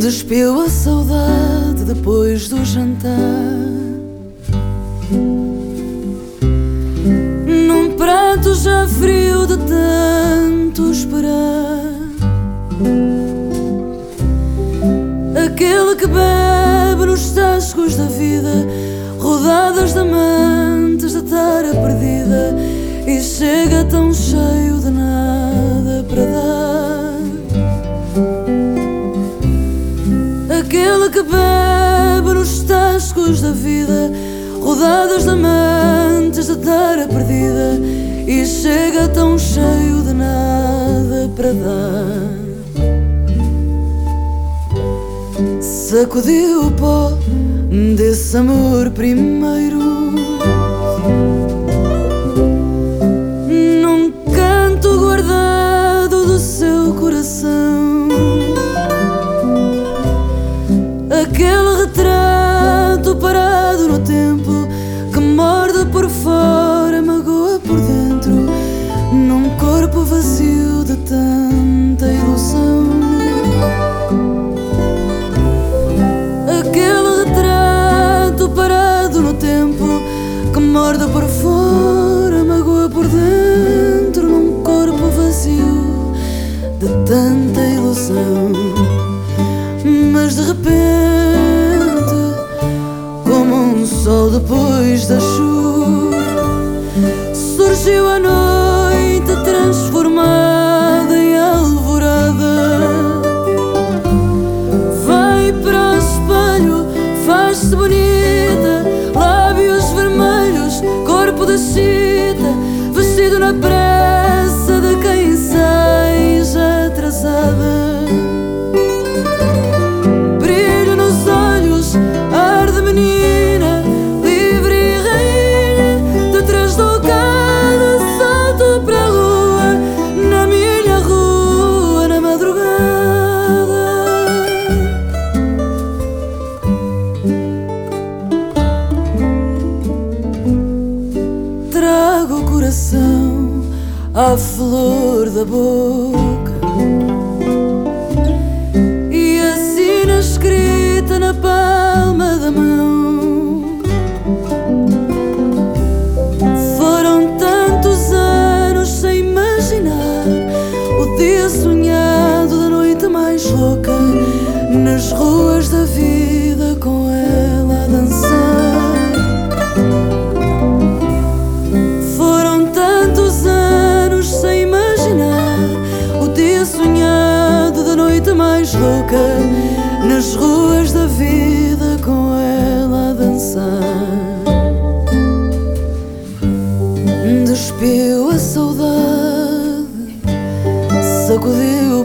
Despiu a saudade depois do jantar. Num prato já frio de tanto esperar. Aquele que bebe nos tascos da vida, rodadas de amantes tara perdida, e chega tão cheio de nada para dar. Aquele que bebe nos tascos da vida, rodadas de amantes de tara perdida, e chega tão cheio de nada para dar. Sacudiu o pó desse amor primeiro tanta ilusão Mas de repente, como um sol depois da chuva Surgiu a noite transformada em alvorada. Vai para o espelho, faz-se bonita Lábios vermelhos, corpo de chita Vestido na pressa coração à flor da boca. E assina escrita na palma da mão. Foram tantos anos sem imaginar O dia sonhado Nas ruas da vida com ela a dançar. Despiu a saudade Sacudiu